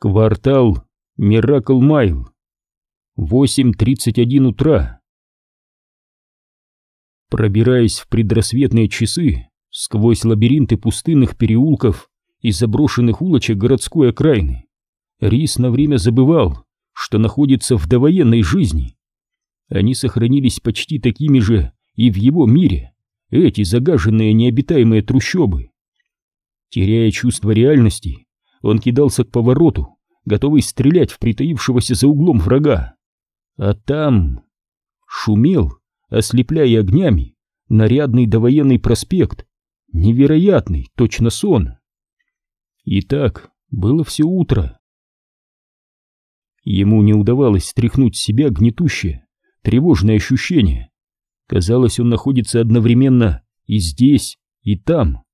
Квартал Миракл Майл. 8.31 утра. Пробираясь в предрассветные часы сквозь лабиринты пустынных переулков и заброшенных улочек городской окраины, Рис на время забывал, что находится в довоенной жизни. Они сохранились почти такими же и в его мире, эти загаженные необитаемые трущобы. Теряя чувство реальности, он кидался к повороту, готовый стрелять в притаившегося за углом врага. А там шумел, ослепляя огнями, нарядный довоенный проспект, невероятный, точно сон. И так было все утро. Ему не удавалось стряхнуть с себя гнетущее, тревожное ощущение. Казалось, он находится одновременно и здесь, и там.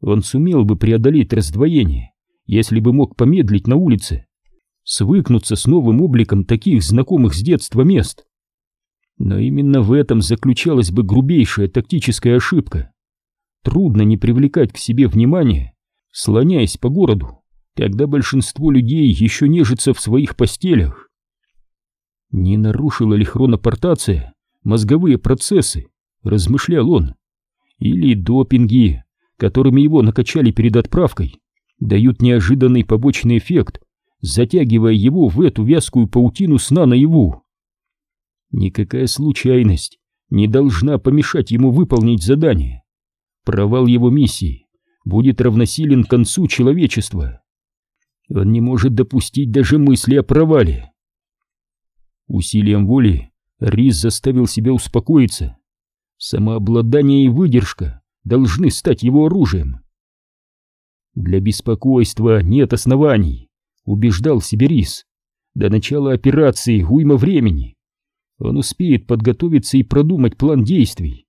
Он сумел бы преодолеть раздвоение, если бы мог помедлить на улице, свыкнуться с новым обликом таких знакомых с детства мест. Но именно в этом заключалась бы грубейшая тактическая ошибка. Трудно не привлекать к себе внимание, слоняясь по городу, когда большинство людей еще нежится в своих постелях. Не нарушила ли хронопортация мозговые процессы, размышлял он, или допинги, которыми его накачали перед отправкой, дают неожиданный побочный эффект, затягивая его в эту вязкую паутину сна наяву. Никакая случайность не должна помешать ему выполнить задание. Провал его миссии будет равносилен концу человечества. Он не может допустить даже мысли о провале. Усилием воли Рис заставил себя успокоиться. Самообладание и выдержка должны стать его оружием. Для беспокойства нет оснований, убеждал себе Рис. До начала операции уйма времени. Он успеет подготовиться и продумать план действий.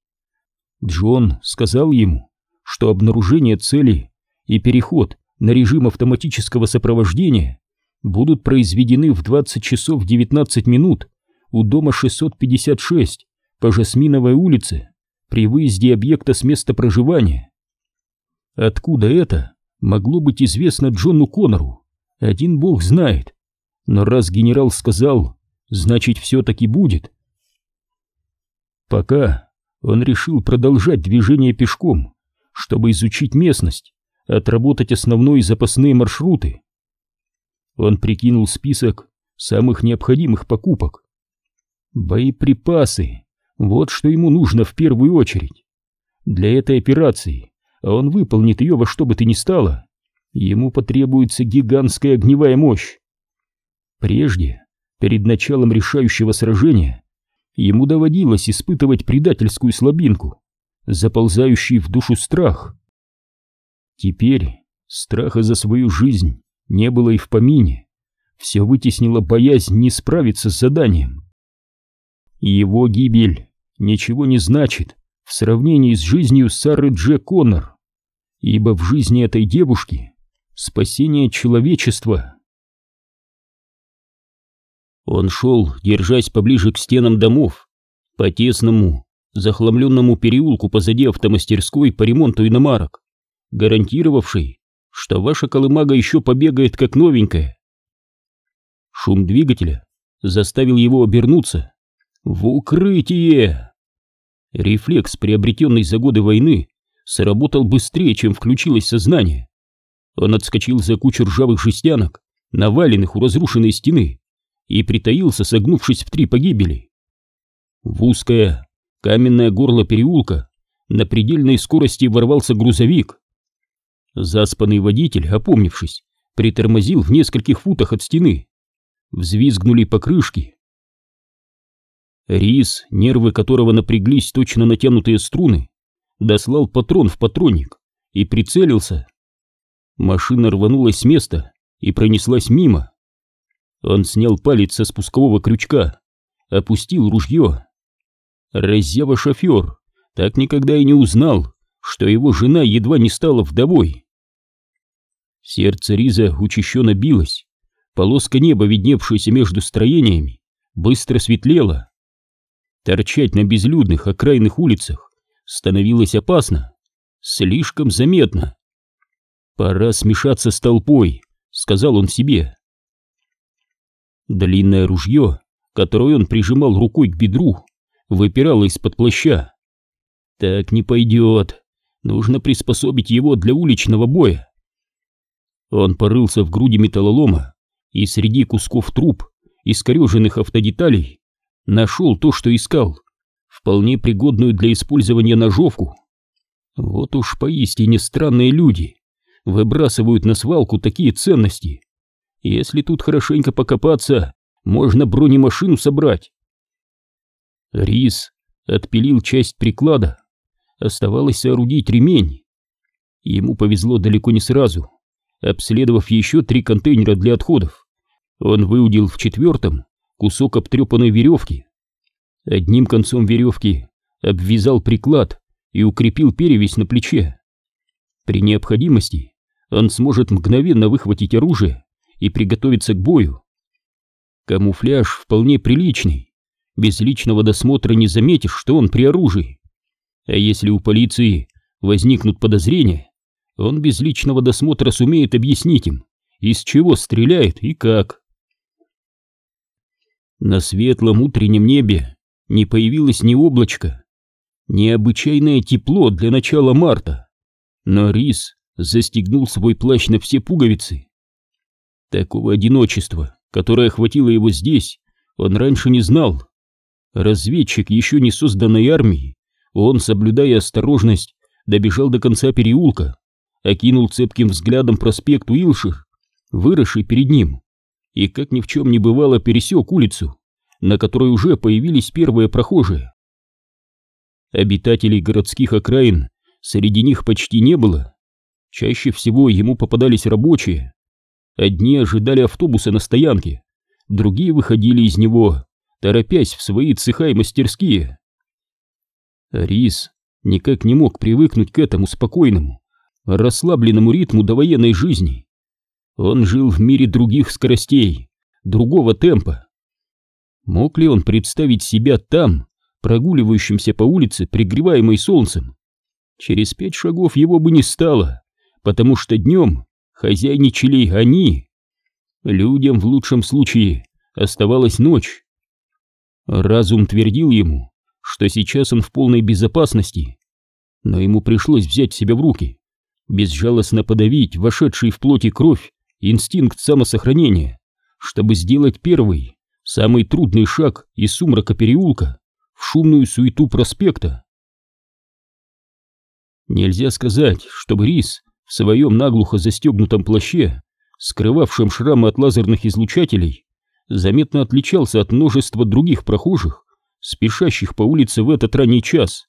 Джон сказал ему, что обнаружение цели и переход на режим автоматического сопровождения будут произведены в 20 часов 19 минут у дома 656 по Жасминовой улице при выезде объекта с места проживания. Откуда это? Могло быть известно Джону Коннору, один бог знает. Но раз генерал сказал, значит все-таки будет. Пока он решил продолжать движение пешком, чтобы изучить местность, отработать основные запасные маршруты. Он прикинул список самых необходимых покупок. Боеприпасы, вот что ему нужно в первую очередь. Для этой операции он выполнит ее во что бы то ни стало, ему потребуется гигантская огневая мощь. Прежде, перед началом решающего сражения, ему доводилось испытывать предательскую слабинку, заползающий в душу страх. Теперь страха за свою жизнь не было и в помине, все вытеснило боязнь не справиться с заданием. Его гибель ничего не значит в сравнении с жизнью Сары Дже Коннор ибо в жизни этой девушки спасение человечества. Он шел, держась поближе к стенам домов, по тесному, захламленному переулку позади автомастерской по ремонту иномарок, гарантировавшей, что ваша колымага еще побегает как новенькая. Шум двигателя заставил его обернуться. В укрытие! Рефлекс, приобретенный за годы войны, сработал быстрее, чем включилось сознание. Он отскочил за кучу ржавых жестянок, наваленных у разрушенной стены, и притаился, согнувшись в три погибели. В узкое каменное горло переулка на предельной скорости ворвался грузовик. Заспанный водитель, опомнившись, притормозил в нескольких футах от стены. Взвизгнули покрышки. Рис, нервы которого напряглись точно натянутые струны, дослал патрон в патронник и прицелился. Машина рванулась с места и пронеслась мимо. Он снял палец со спускового крючка, опустил ружье. Раззява-шофер так никогда и не узнал, что его жена едва не стала вдовой. Сердце Риза учащенно билось, полоска неба, видневшаяся между строениями, быстро светлела. Торчать на безлюдных окраинных улицах становилось опасно, слишком заметно. Пора смешаться с толпой, сказал он себе. Длинное ружье, которое он прижимал рукой к бедру, выпирало из-под плаща. Так не пойдет. Нужно приспособить его для уличного боя. Он порылся в груди металлолома и среди кусков труб, искореженных автодеталей, нашел то, что искал, вполне пригодную для использования ножовку. Вот уж поистине странные люди выбрасывают на свалку такие ценности. Если тут хорошенько покопаться, можно бронемашину собрать. Рис отпилил часть приклада, оставалось соорудить ремень. Ему повезло далеко не сразу. Обследовав еще три контейнера для отходов, он выудил в четвертом кусок обтрепанной веревки. Одним концом веревки обвязал приклад и укрепил перевязь на плече. При необходимости он сможет мгновенно выхватить оружие и приготовиться к бою. Камуфляж вполне приличный, без личного досмотра не заметишь, что он при оружии. А если у полиции возникнут подозрения, он без личного досмотра сумеет объяснить им, из чего стреляет и как. На светлом утреннем небе не появилось ни облачка. Необычайное тепло для начала марта. Но Рис застегнул свой плащ на все пуговицы. Такого одиночества, которое охватило его здесь, он раньше не знал. Разведчик еще не созданной армии, он, соблюдая осторожность, добежал до конца переулка, окинул цепким взглядом проспект Уилшир, выросший перед ним, и, как ни в чем не бывало, пересек улицу, на которой уже появились первые прохожие. Обитателей городских окраин среди них почти не было. Чаще всего ему попадались рабочие. Одни ожидали автобуса на стоянке, другие выходили из него, торопясь в свои цеха и мастерские. Рис никак не мог привыкнуть к этому спокойному, расслабленному ритму довоенной жизни. Он жил в мире других скоростей, другого темпа. Мог ли он представить себя там, прогуливающимся по улице, пригреваемой солнцем? Через пять шагов его бы не стало, потому что днем хозяйничали они. Людям в лучшем случае оставалась ночь. Разум твердил ему, что сейчас он в полной безопасности, но ему пришлось взять себя в руки, безжалостно подавить вошедший в плоти кровь инстинкт самосохранения, чтобы сделать первый, самый трудный шаг из сумрака переулка в шумную суету проспекта. Нельзя сказать, чтобы Рис в своем наглухо застегнутом плаще, скрывавшем шрамы от лазерных излучателей, заметно отличался от множества других прохожих, спешащих по улице в этот ранний час.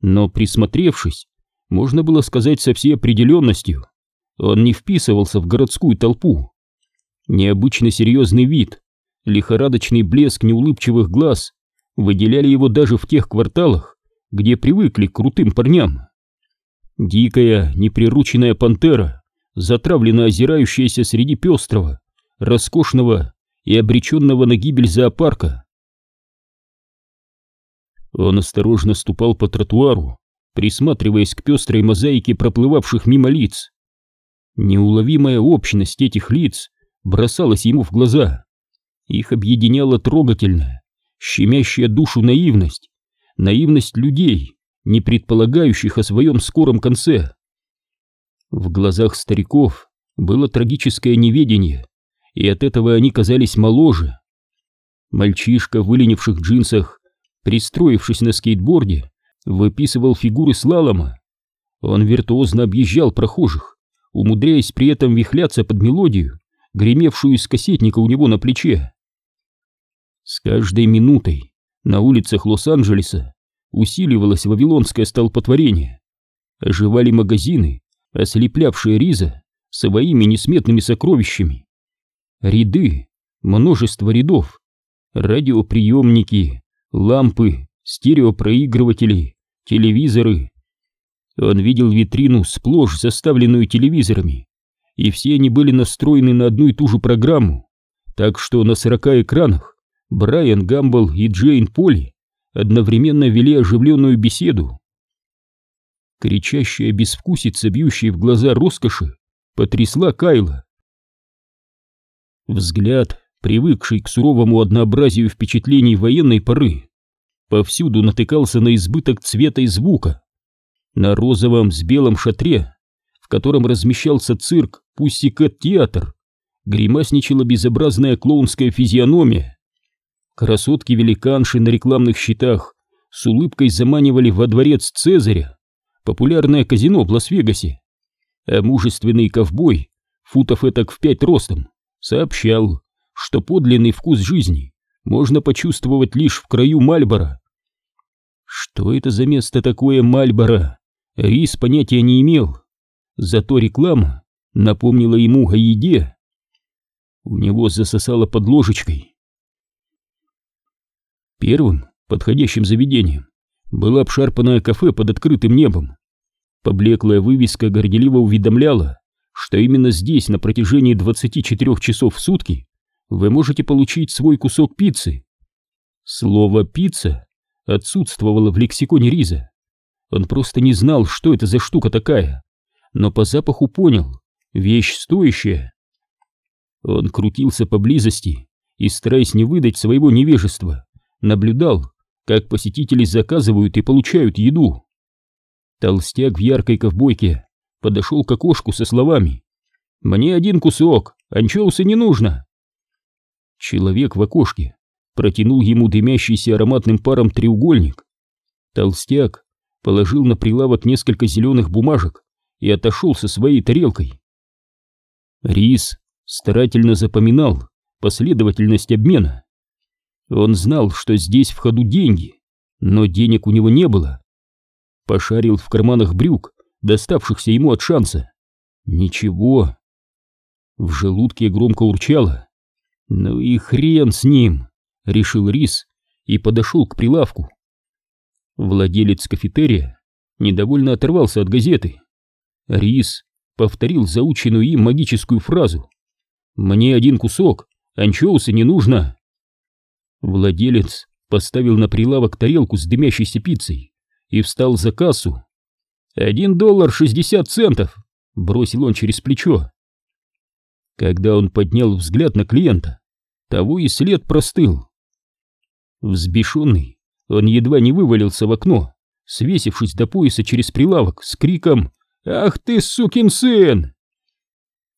Но присмотревшись, можно было сказать со всей определенностью, он не вписывался в городскую толпу. Необычно серьезный вид, лихорадочный блеск неулыбчивых глаз выделяли его даже в тех кварталах, где привыкли к крутым парням. Дикая, неприрученная пантера, затравленно озирающаяся среди пестрого, роскошного и обреченного на гибель зоопарка. Он осторожно ступал по тротуару, присматриваясь к пестрой мозаике проплывавших мимо лиц. Неуловимая общность этих лиц бросалась ему в глаза. Их объединяла трогательная, щемящая душу наивность, наивность людей, не предполагающих о своем скором конце. В глазах стариков было трагическое неведение, и от этого они казались моложе. Мальчишка в выленивших джинсах, пристроившись на скейтборде, выписывал фигуры слалома. Он виртуозно объезжал прохожих, умудряясь при этом вихляться под мелодию, гремевшую из кассетника у него на плече. С каждой минутой на улицах Лос-Анджелеса усиливалось вавилонское столпотворение. Оживали магазины, ослеплявшие Риза своими несметными сокровищами. Ряды, множество рядов, радиоприемники, лампы, стереопроигрыватели, телевизоры, он видел витрину, сплошь заставленную телевизорами, и все они были настроены на одну и ту же программу, так что на сорока экранах Брайан Гамбл и Джейн Поли одновременно вели оживленную беседу. Кричащая безвкусица, бьющая в глаза роскоши, потрясла Кайла. Взгляд, привыкший к суровому однообразию впечатлений военной поры, повсюду натыкался на избыток цвета и звука. На розовом с белым шатре, в котором размещался цирк Пуссикэт-театр, гримасничала безобразная клоунская физиономия. Красотки-великанши на рекламных щитах с улыбкой заманивали во дворец Цезаря, популярное казино в Лас-Вегасе. А мужественный ковбой, футов этак в пять ростом, сообщал, что подлинный вкус жизни можно почувствовать лишь в краю Мальбора. Что это за место такое Мальбора? Рис понятия не имел. Зато реклама напомнила ему о еде. У него засосало под ложечкой. Первым подходящим заведением было обшарпанное кафе под открытым небом. Поблеклая вывеска горделиво уведомляла, что именно здесь на протяжении 24 часов в сутки вы можете получить свой кусок пиццы. Слово «пицца» отсутствовало в лексиконе Риза. Он просто не знал, что это за штука такая, но по запаху понял — вещь стоящая. Он крутился поблизости и, стараясь не выдать своего невежества, наблюдал, как посетители заказывают и получают еду. Толстяк в яркой ковбойке подошел к окошку со словами «Мне один кусок, анчоуса не нужно». Человек в окошке протянул ему дымящийся ароматным паром треугольник. Толстяк положил на прилавок несколько зеленых бумажек и отошел со своей тарелкой. Рис старательно запоминал последовательность обмена. Он знал, что здесь в ходу деньги, но денег у него не было. Пошарил в карманах брюк, доставшихся ему от шанса. Ничего. В желудке громко урчало. «Ну и хрен с ним!» — решил Рис и подошел к прилавку. Владелец кафетерия недовольно оторвался от газеты. Рис повторил заученную им магическую фразу. «Мне один кусок, анчоуса не нужно!» Владелец поставил на прилавок тарелку с дымящейся пиццей и встал за кассу. «Один доллар шестьдесят центов!» — бросил он через плечо. Когда он поднял взгляд на клиента, того и след простыл. Взбешенный, он едва не вывалился в окно, свесившись до пояса через прилавок с криком «Ах ты, сукин сын!»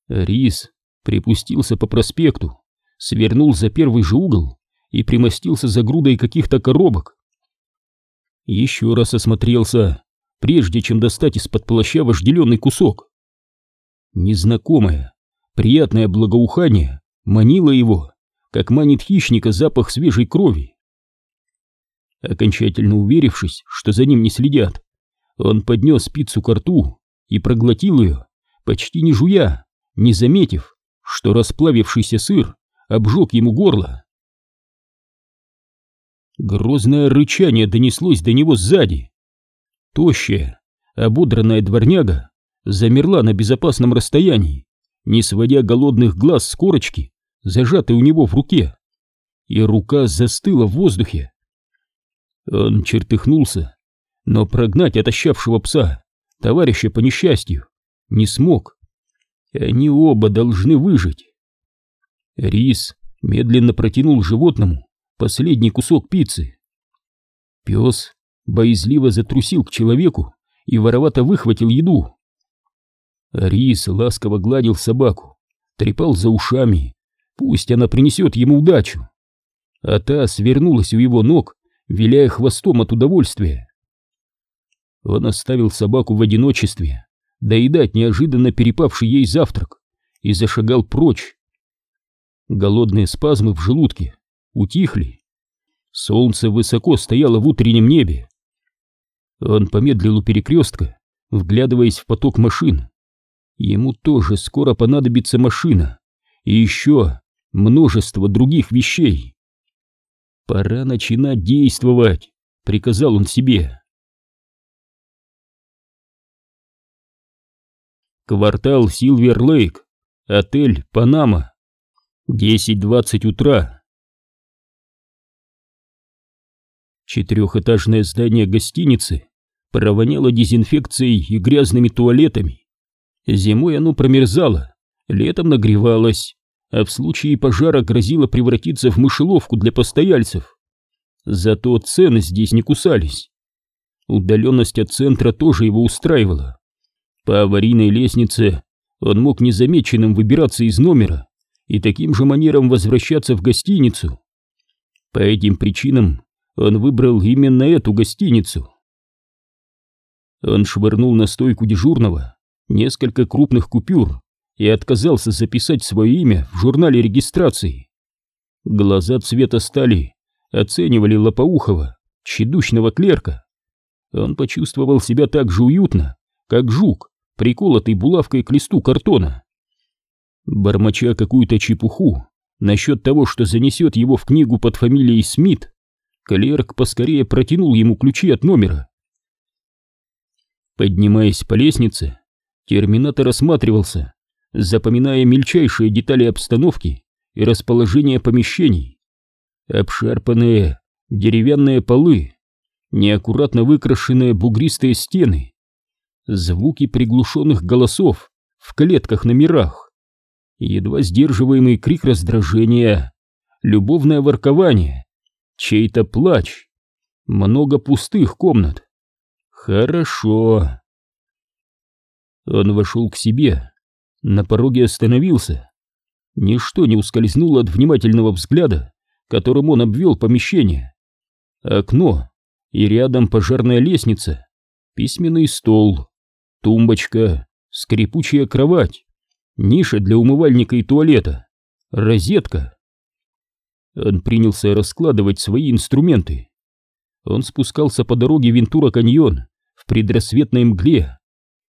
Рис припустился по проспекту, свернул за первый же угол и примостился за грудой каких-то коробок. Еще раз осмотрелся, прежде чем достать из-под плаща вожделенный кусок. Незнакомое, приятное благоухание манило его, как манит хищника запах свежей крови. Окончательно уверившись, что за ним не следят, он поднес пиццу к рту и проглотил ее, почти не жуя, не заметив, что расплавившийся сыр обжег ему горло. Грозное рычание донеслось до него сзади. Тощая, ободранная дворняга замерла на безопасном расстоянии, не сводя голодных глаз с корочки, зажатой у него в руке, и рука застыла в воздухе. Он чертыхнулся, но прогнать отощавшего пса, товарища по несчастью, не смог. Они оба должны выжить. Рис медленно протянул животному последний кусок пиццы. Пес боязливо затрусил к человеку и воровато выхватил еду. Рис ласково гладил собаку, трепал за ушами, пусть она принесет ему удачу. А та свернулась у его ног, виляя хвостом от удовольствия. Он оставил собаку в одиночестве, доедать неожиданно перепавший ей завтрак, и зашагал прочь. Голодные спазмы в желудке утихли. Солнце высоко стояло в утреннем небе. Он помедлил у перекрестка, вглядываясь в поток машин. Ему тоже скоро понадобится машина и еще множество других вещей. «Пора начинать действовать», — приказал он себе. Квартал Силвер-Лейк, отель «Панама», 10.20 утра. Четырехэтажное здание гостиницы провоняло дезинфекцией и грязными туалетами. Зимой оно промерзало, летом нагревалось, а в случае пожара грозило превратиться в мышеловку для постояльцев. Зато цены здесь не кусались. Удаленность от центра тоже его устраивала. По аварийной лестнице он мог незамеченным выбираться из номера и таким же манером возвращаться в гостиницу. По этим причинам он выбрал именно эту гостиницу. Он швырнул на стойку дежурного несколько крупных купюр и отказался записать свое имя в журнале регистрации. Глаза цвета стали оценивали Лопоухова, тщедущного клерка. Он почувствовал себя так же уютно, как жук, приколотый булавкой к листу картона. Бормоча какую-то чепуху насчет того, что занесет его в книгу под фамилией Смит, клерк поскорее протянул ему ключи от номера. Поднимаясь по лестнице, терминатор осматривался, запоминая мельчайшие детали обстановки и расположения помещений. Обшарпанные деревянные полы, неаккуратно выкрашенные бугристые стены, звуки приглушенных голосов в клетках-номерах, едва сдерживаемый крик раздражения, любовное воркование, чей-то плач, много пустых комнат. Хорошо. Он вошел к себе, на пороге остановился. Ничто не ускользнуло от внимательного взгляда, которым он обвел помещение. Окно и рядом пожарная лестница, письменный стол, тумбочка, скрипучая кровать, ниша для умывальника и туалета, розетка. Он принялся раскладывать свои инструменты. Он спускался по дороге Вентура-каньон в предрассветной мгле.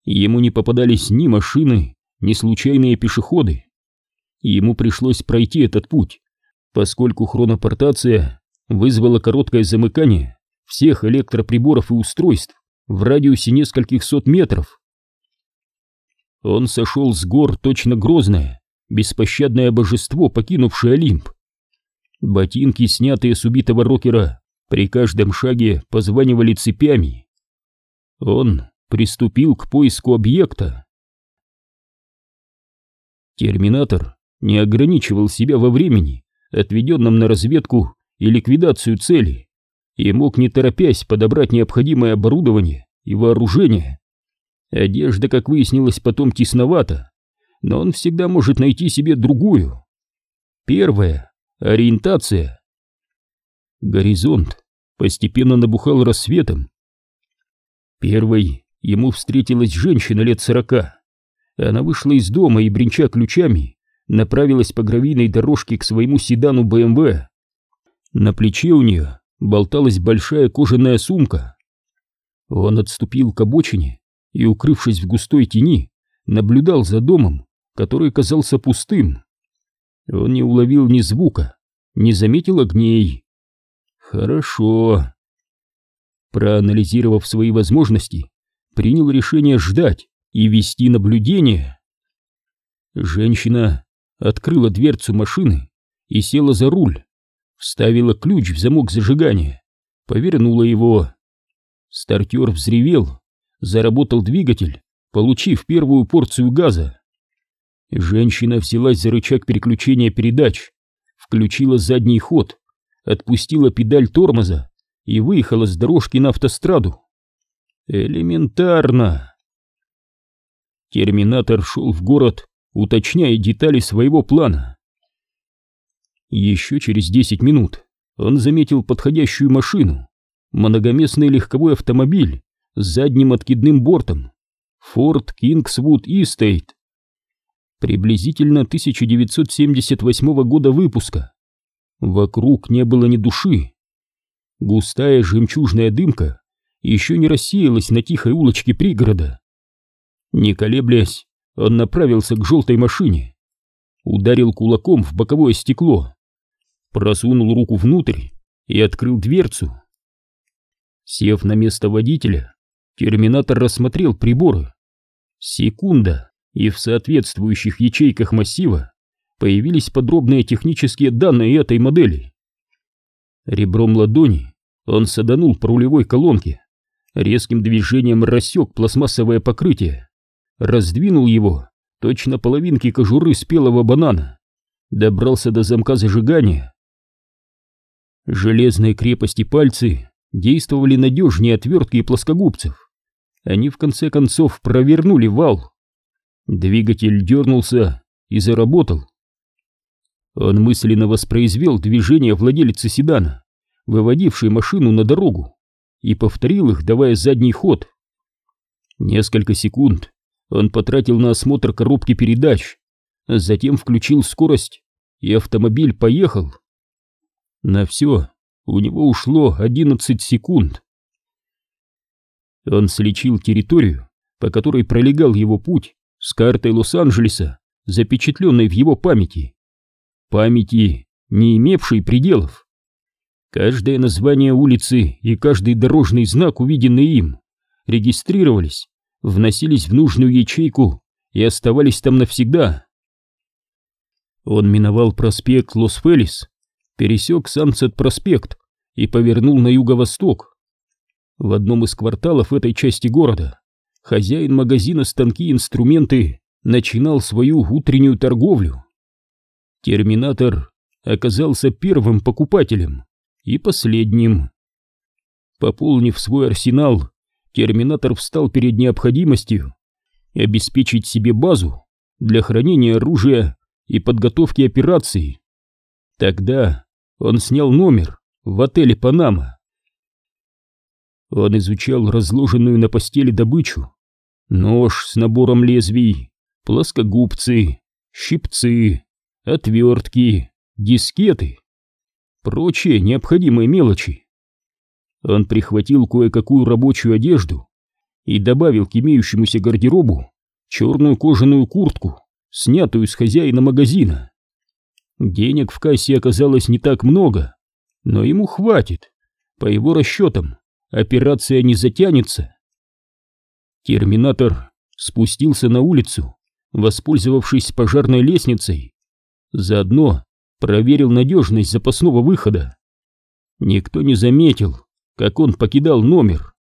Ему не попадались ни машины, ни случайные пешеходы. Ему пришлось пройти этот путь, поскольку хронопортация вызвала короткое замыкание всех электроприборов и устройств в радиусе нескольких сот метров. Он сошел с гор точно грозное, беспощадное божество, покинувшее Олимп. Ботинки, снятые с убитого рокера, при каждом шаге позванивали цепями. Он приступил к поиску объекта. Терминатор не ограничивал себя во времени, отведенном на разведку и ликвидацию цели, и мог не торопясь подобрать необходимое оборудование и вооружение. Одежда, как выяснилось, потом тесновата, но он всегда может найти себе другую. Первая — ориентация. Горизонт постепенно набухал рассветом. Первой ему встретилась женщина лет сорока. Она вышла из дома и, бренча ключами, направилась по гравийной дорожке к своему седану БМВ. На плече у нее болталась большая кожаная сумка. Он отступил к обочине и, укрывшись в густой тени, наблюдал за домом, который казался пустым. Он не уловил ни звука, не заметил огней. Хорошо. Проанализировав свои возможности, принял решение ждать и вести наблюдение. Женщина открыла дверцу машины и села за руль, вставила ключ в замок зажигания, повернула его. Стартер взревел, заработал двигатель, получив первую порцию газа. Женщина взялась за рычаг переключения передач, включила задний ход, отпустила педаль тормоза и выехала с дорожки на автостраду. Элементарно. Терминатор шел в город, уточняя детали своего плана. Еще через 10 минут он заметил подходящую машину, многоместный легковой автомобиль с задним откидным бортом, Ford Kingswood Estate. Приблизительно 1978 года выпуска. Вокруг не было ни души. Густая жемчужная дымка еще не рассеялась на тихой улочке пригорода. Не колеблясь, он направился к желтой машине, ударил кулаком в боковое стекло, просунул руку внутрь и открыл дверцу. Сев на место водителя, терминатор рассмотрел приборы. Секунда, и в соответствующих ячейках массива появились подробные технические данные этой модели. Ребром ладони он саданул по рулевой колонке, резким движением рассек пластмассовое покрытие раздвинул его, точно половинки кожуры спелого банана, добрался до замка зажигания. Железные крепости пальцы действовали надежнее отвертки и плоскогубцев. Они в конце концов провернули вал. Двигатель дернулся и заработал. Он мысленно воспроизвел движение владелицы седана, выводившей машину на дорогу, и повторил их, давая задний ход. Несколько секунд он потратил на осмотр коробки передач, затем включил скорость, и автомобиль поехал. На все у него ушло 11 секунд. Он слечил территорию, по которой пролегал его путь, с картой Лос-Анджелеса, запечатленной в его памяти. Памяти, не имевшей пределов. Каждое название улицы и каждый дорожный знак, увиденный им, регистрировались, вносились в нужную ячейку и оставались там навсегда. Он миновал проспект Лос-Фелис, пересек Сансет-проспект и повернул на юго-восток. В одном из кварталов этой части города хозяин магазина «Станки и инструменты» начинал свою утреннюю торговлю. Терминатор оказался первым покупателем и последним. Пополнив свой арсенал, Терминатор встал перед необходимостью обеспечить себе базу для хранения оружия и подготовки операций. Тогда он снял номер в отеле «Панама». Он изучал разложенную на постели добычу. Нож с набором лезвий, плоскогубцы, щипцы, отвертки, дискеты, прочие необходимые мелочи. Он прихватил кое-какую рабочую одежду и добавил к имеющемуся гардеробу черную кожаную куртку, снятую с хозяина магазина. Денег в кассе оказалось не так много, но ему хватит. По его расчетам, операция не затянется. Терминатор спустился на улицу, воспользовавшись пожарной лестницей. Заодно проверил надежность запасного выхода. Никто не заметил, как он покидал номер.